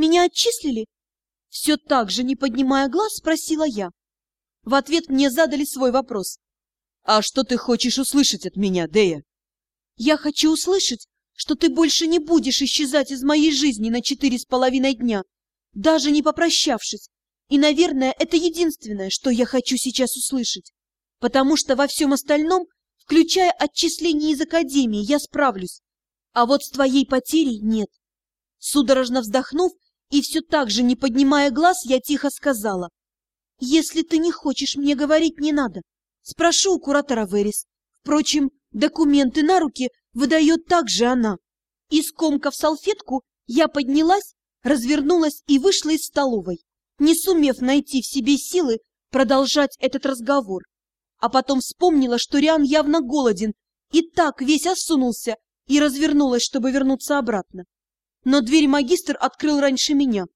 Меня отчислили? Все так же, не поднимая глаз, спросила я. В ответ мне задали свой вопрос. «А что ты хочешь услышать от меня, Дея?» «Я хочу услышать, что ты больше не будешь исчезать из моей жизни на четыре с половиной дня, даже не попрощавшись. И, наверное, это единственное, что я хочу сейчас услышать, потому что во всем остальном, включая отчисление из академии, я справлюсь, а вот с твоей потерей нет». Судорожно вздохнув и все так же, не поднимая глаз, я тихо сказала. Если ты не хочешь мне говорить, не надо. Спрошу у куратора Верис. Впрочем, документы на руки выдает также она. И скомкав салфетку, я поднялась, развернулась и вышла из столовой, не сумев найти в себе силы продолжать этот разговор. А потом вспомнила, что Риан явно голоден, и так весь осунулся, и развернулась, чтобы вернуться обратно. Но дверь магистр открыл раньше меня.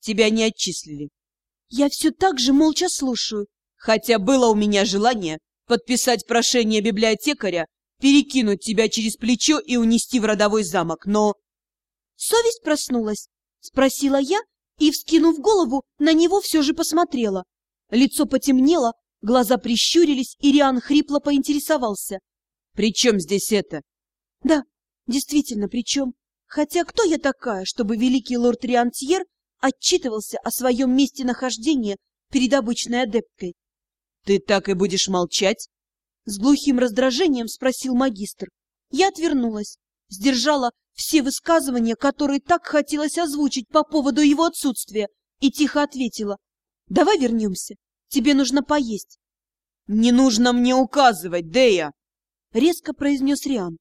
Тебя не отчислили. Я все так же молча слушаю. Хотя было у меня желание подписать прошение библиотекаря, перекинуть тебя через плечо и унести в родовой замок, но... Совесть проснулась? Спросила я и, вскинув голову, на него все же посмотрела. Лицо потемнело, глаза прищурились, и Риан хрипло поинтересовался. «При чем здесь это?» «Да, действительно, при чем? Хотя кто я такая, чтобы великий лорд Риантьер отчитывался о своем месте нахождения перед обычной адепткой. — Ты так и будешь молчать? — с глухим раздражением спросил магистр. Я отвернулась, сдержала все высказывания, которые так хотелось озвучить по поводу его отсутствия, и тихо ответила. — Давай вернемся. Тебе нужно поесть. — Не нужно мне указывать, Дея! — резко произнес Риан.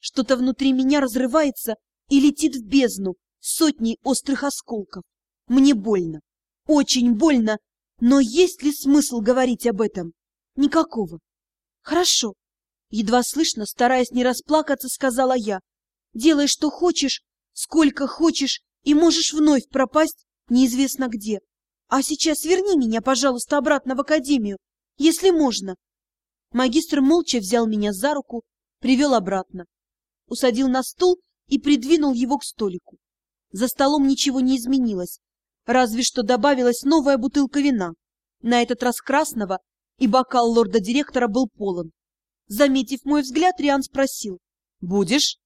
Что-то внутри меня разрывается и летит в бездну сотней острых осколков. Мне больно, очень больно, но есть ли смысл говорить об этом? Никакого. Хорошо. Едва слышно, стараясь не расплакаться, сказала я. Делай, что хочешь, сколько хочешь, и можешь вновь пропасть неизвестно где. А сейчас верни меня, пожалуйста, обратно в академию, если можно. Магистр молча взял меня за руку, привел обратно, усадил на стул и придвинул его к столику. За столом ничего не изменилось, разве что добавилась новая бутылка вина, на этот раз красного, и бокал лорда-директора был полон. Заметив мой взгляд, Риан спросил. «Будешь?»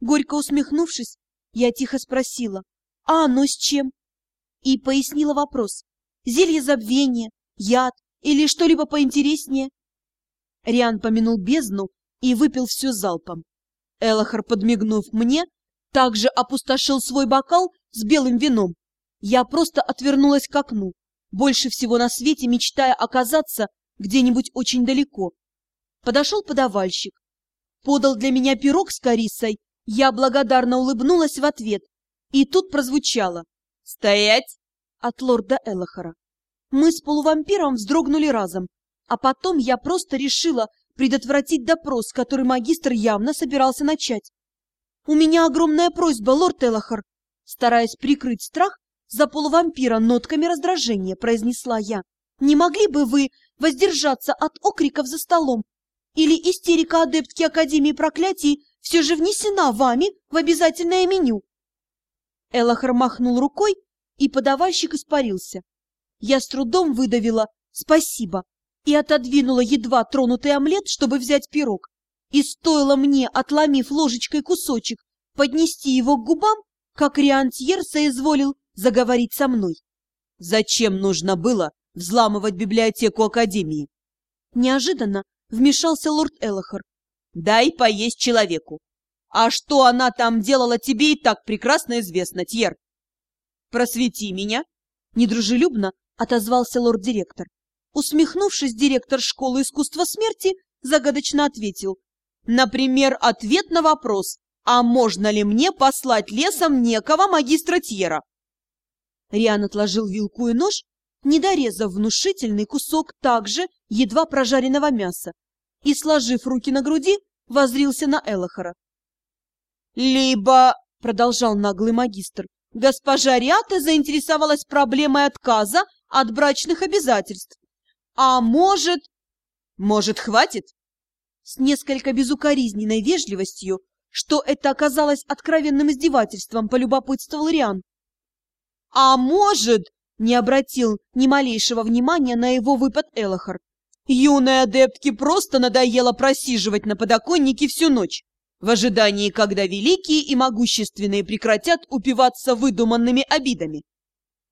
Горько усмехнувшись, я тихо спросила. «А оно с чем?» И пояснила вопрос. «Зелье забвения, яд или что-либо поинтереснее?» Риан помянул бездну и выпил все залпом. Элохар, подмигнув мне, также опустошил свой бокал с белым вином я просто отвернулась к окну, больше всего на свете мечтая оказаться где-нибудь очень далеко. Подошел подавальщик, подал для меня пирог с корицей, я благодарно улыбнулась в ответ, и тут прозвучало «Стоять!» от лорда Элохора. Мы с полувампиром вздрогнули разом, а потом я просто решила предотвратить допрос, который магистр явно собирался начать. «У меня огромная просьба, лорд Элохор!» Стараясь прикрыть страх, за полувампира нотками раздражения произнесла я. «Не могли бы вы воздержаться от окриков за столом? Или истерика адептки Академии Проклятий все же внесена вами в обязательное меню?» Элохар махнул рукой, и подавальщик испарился. Я с трудом выдавила «спасибо» и отодвинула едва тронутый омлет, чтобы взять пирог. И стоило мне, отломив ложечкой кусочек, поднести его к губам, как Риантьер соизволил заговорить со мной. Зачем нужно было взламывать библиотеку Академии? Неожиданно вмешался лорд Элохор. Дай поесть человеку. А что она там делала, тебе и так прекрасно известно, Тьер. Просвети меня. Недружелюбно отозвался лорд-директор. Усмехнувшись, директор школы искусства смерти загадочно ответил. Например, ответ на вопрос, а можно ли мне послать лесом некого магистра Тьера? Риан отложил вилку и нож, не дорезав внушительный кусок также едва прожаренного мяса, и, сложив руки на груди, возрился на Элохора. «Либо, — продолжал наглый магистр, — госпожа Риата заинтересовалась проблемой отказа от брачных обязательств. А может... Может, хватит?» С несколько безукоризненной вежливостью, что это оказалось откровенным издевательством, полюбопытствовал Риан. А может, не обратил ни малейшего внимания на его выпад Элохар. Юной адептке просто надоело просиживать на подоконнике всю ночь, в ожидании, когда великие и могущественные прекратят упиваться выдуманными обидами.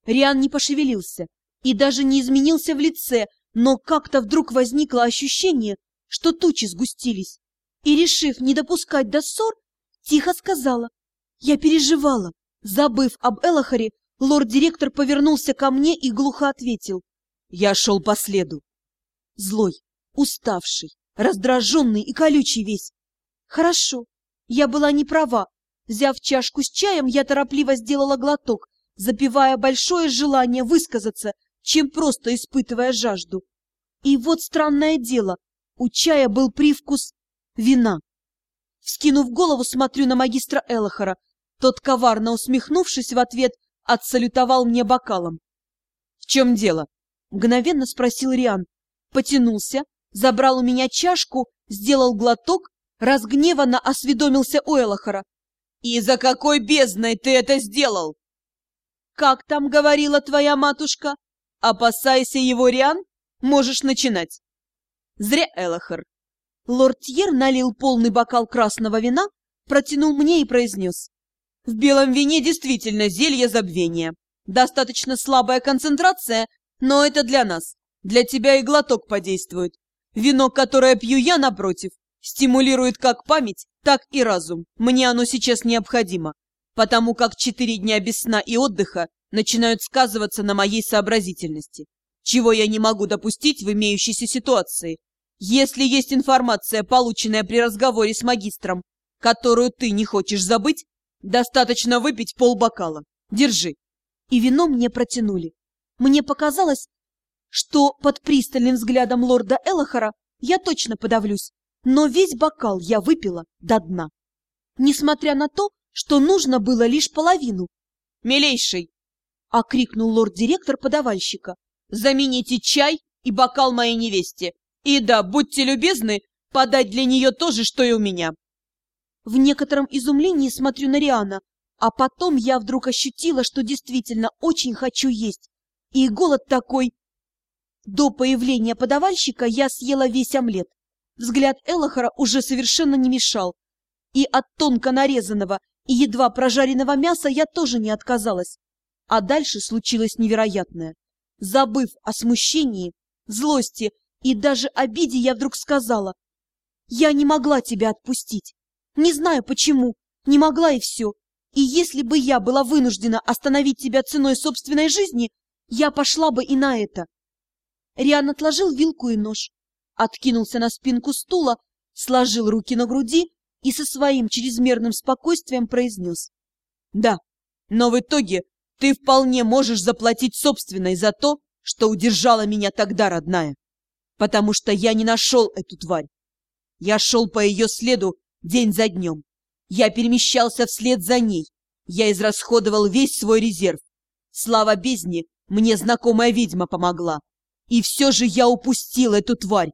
Риан не пошевелился и даже не изменился в лице, но как-то вдруг возникло ощущение, что тучи сгустились. И, решив не допускать до ссор, тихо сказала. Я переживала. Забыв об Элохаре, лорд-директор повернулся ко мне и глухо ответил. Я шел по следу. Злой, уставший, раздраженный и колючий весь. Хорошо, я была не права. Взяв чашку с чаем, я торопливо сделала глоток, запивая большое желание высказаться, чем просто испытывая жажду. И вот странное дело, у чая был привкус вина. Вскинув голову, смотрю на магистра Элохора. Тот, коварно усмехнувшись в ответ, отсалютовал мне бокалом. — В чем дело? — мгновенно спросил Риан. Потянулся, забрал у меня чашку, сделал глоток, разгневанно осведомился у Элохора. — И за какой бездной ты это сделал? — Как там говорила твоя матушка? Опасайся его, Риан, можешь начинать. Зря, Элохор. Лорд Тьер налил полный бокал красного вина, протянул мне и произнес. В белом вине действительно зелье забвения. Достаточно слабая концентрация, но это для нас. Для тебя и глоток подействует. Вино, которое пью я, напротив, стимулирует как память, так и разум. Мне оно сейчас необходимо, потому как четыре дня без сна и отдыха начинают сказываться на моей сообразительности, чего я не могу допустить в имеющейся ситуации. Если есть информация, полученная при разговоре с магистром, которую ты не хочешь забыть, достаточно выпить полбокала. Держи. И вино мне протянули. Мне показалось, что под пристальным взглядом лорда Элохора я точно подавлюсь, но весь бокал я выпила до дна. Несмотря на то, что нужно было лишь половину. «Милейший!» — окрикнул лорд-директор подавальщика. «Замените чай и бокал моей невесте. И да, будьте любезны, подать для нее то же, что и у меня». В некотором изумлении смотрю на Риана, а потом я вдруг ощутила, что действительно очень хочу есть. И голод такой... До появления подавальщика я съела весь омлет. Взгляд Элохора уже совершенно не мешал. И от тонко нарезанного и едва прожаренного мяса я тоже не отказалась. А дальше случилось невероятное. Забыв о смущении, злости и даже обиде, я вдруг сказала, «Я не могла тебя отпустить. Не знаю почему, не могла и все. И если бы я была вынуждена остановить тебя ценой собственной жизни, я пошла бы и на это». Риан отложил вилку и нож, откинулся на спинку стула, сложил руки на груди и со своим чрезмерным спокойствием произнес. «Да, но в итоге ты вполне можешь заплатить собственной за то, что удержала меня тогда, родная, потому что я не нашел эту тварь. Я шел по ее следу день за днем. Я перемещался вслед за ней. Я израсходовал весь свой резерв. Слава бездне, мне знакомая ведьма помогла. И все же я упустил эту тварь.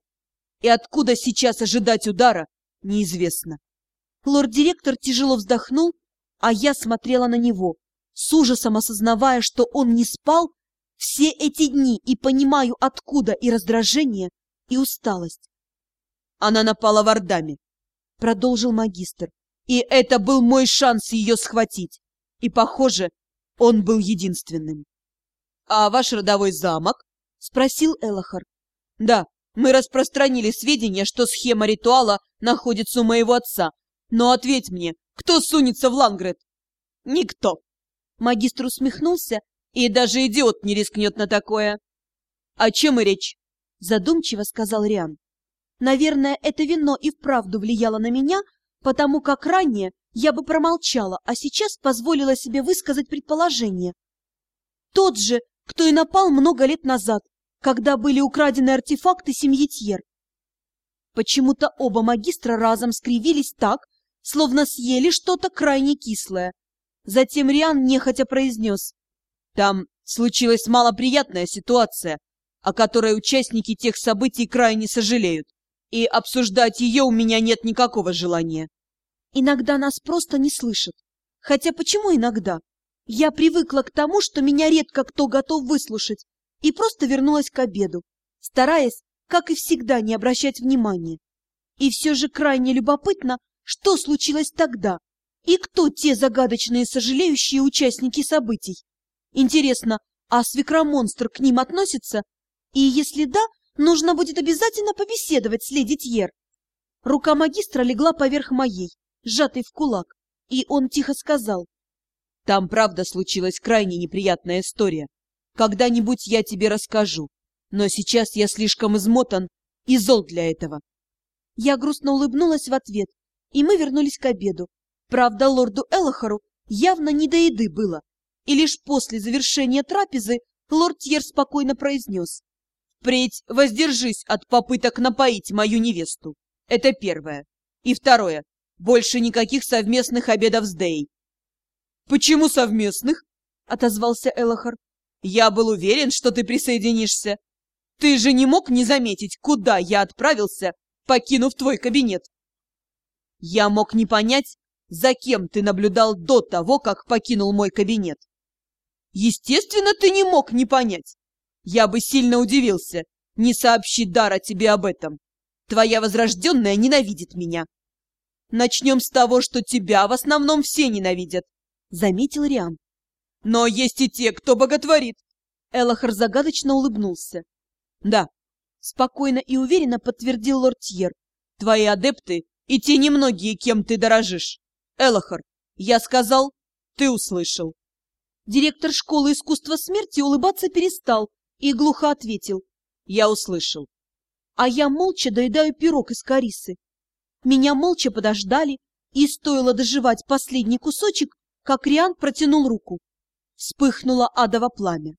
И откуда сейчас ожидать удара, неизвестно. Лорд-директор тяжело вздохнул, а я смотрела на него с ужасом осознавая, что он не спал все эти дни и понимаю, откуда и раздражение, и усталость. Она напала в Ордаме, продолжил магистр, и это был мой шанс ее схватить. И, похоже, он был единственным. — А ваш родовой замок? — спросил Элохар. — Да, мы распространили сведения, что схема ритуала находится у моего отца. Но ответь мне, кто сунется в Лангрет? — Никто. Магистр усмехнулся, и даже идиот не рискнет на такое. — О чем и речь? — задумчиво сказал Риан. Наверное, это вино и вправду влияло на меня, потому как ранее я бы промолчала, а сейчас позволила себе высказать предположение. Тот же, кто и напал много лет назад, когда были украдены артефакты семьи Тьер. Почему-то оба магистра разом скривились так, словно съели что-то крайне кислое. Затем Риан нехотя произнес. Там случилась малоприятная ситуация, о которой участники тех событий крайне сожалеют, и обсуждать ее у меня нет никакого желания. Иногда нас просто не слышат. Хотя почему иногда? Я привыкла к тому, что меня редко кто готов выслушать, и просто вернулась к обеду, стараясь, как и всегда, не обращать внимания. И все же крайне любопытно, что случилось тогда, и кто те загадочные сожалеющие участники событий. Интересно, а свекромонстр к ним относится? И если да, нужно будет обязательно побеседовать с леди Тьер. Рука магистра легла поверх моей, сжатой в кулак, и он тихо сказал. «Там правда случилась крайне неприятная история. Когда-нибудь я тебе расскажу, но сейчас я слишком измотан и зол для этого». Я грустно улыбнулась в ответ, и мы вернулись к обеду. Правда, лорду Элохору явно не до еды было, и лишь после завершения трапезы лорд Тьер спокойно произнес. «Впредь воздержись от попыток напоить мою невесту. Это первое. И второе. Больше никаких совместных обедов с Дей». «Почему совместных?» — отозвался Элохор. «Я был уверен, что ты присоединишься. Ты же не мог не заметить, куда я отправился, покинув твой кабинет?» «Я мог не понять, за кем ты наблюдал до того, как покинул мой кабинет. Естественно, ты не мог не понять. Я бы сильно удивился, не сообщи Дара тебе об этом. Твоя возрожденная ненавидит меня. Начнем с того, что тебя в основном все ненавидят, — заметил Риан. Но есть и те, кто боготворит. Элохар загадочно улыбнулся. Да, спокойно и уверенно подтвердил лорд Тьер. Твои адепты и те немногие, кем ты дорожишь. Элохар, я сказал, ты услышал. Директор школы искусства смерти улыбаться перестал и глухо ответил. Я услышал. А я молча доедаю пирог из корисы. Меня молча подождали, и стоило доживать последний кусочек, как Риан протянул руку. Вспыхнуло адово пламя.